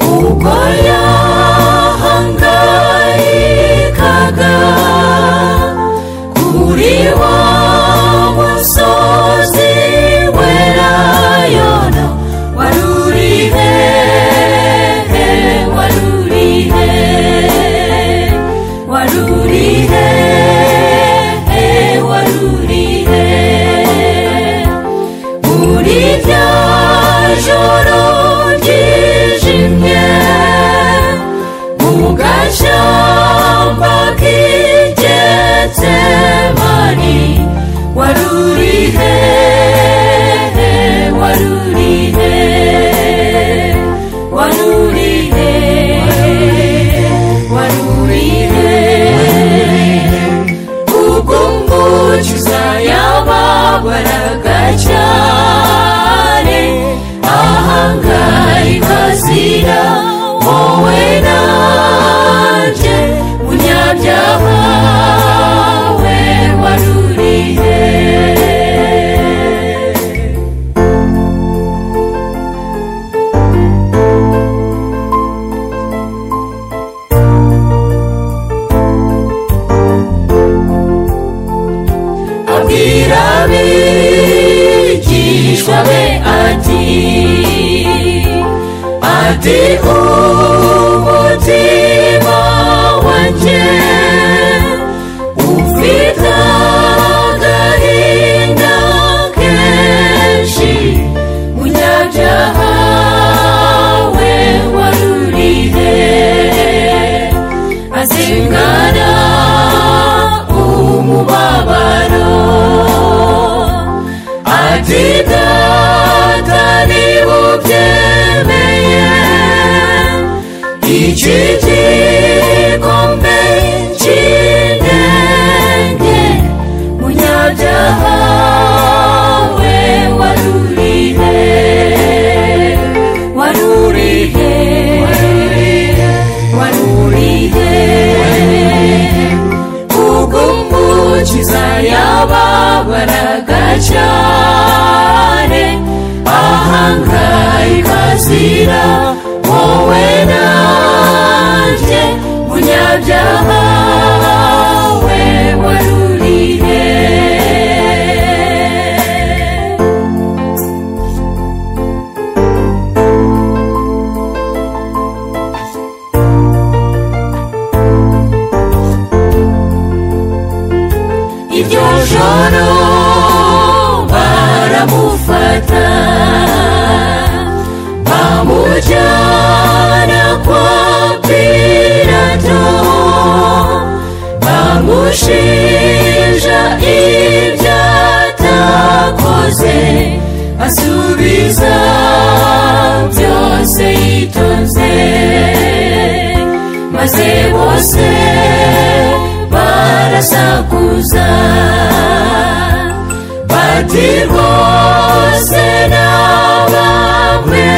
Ukolele juro. sida wowe nanje munyabyaha we ati umutima wanjye ufite agahinda kenshi munyabyaha we warurihe azingana umubabaro ati data niba ubyemeye iki gikombe cy'inenge munyabyaha bamushinja ibyo atakoze asubiza byose yitonze. Maze bose barasakuza bati rwose n'abamwe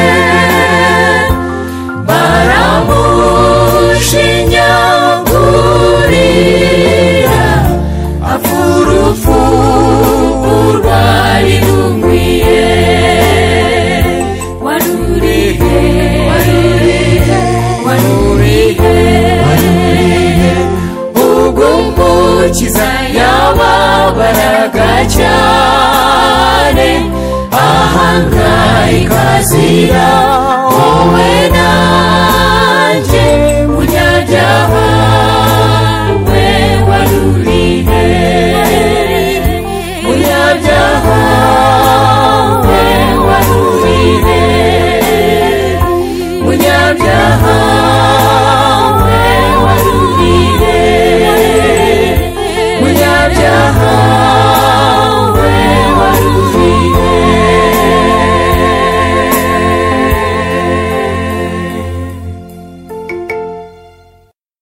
agakiza yababaraga cyane. Ahangayika azira wowe nanjye kunyajyaho we warurire. Kunyajyaho we warurire. Kunyajyaho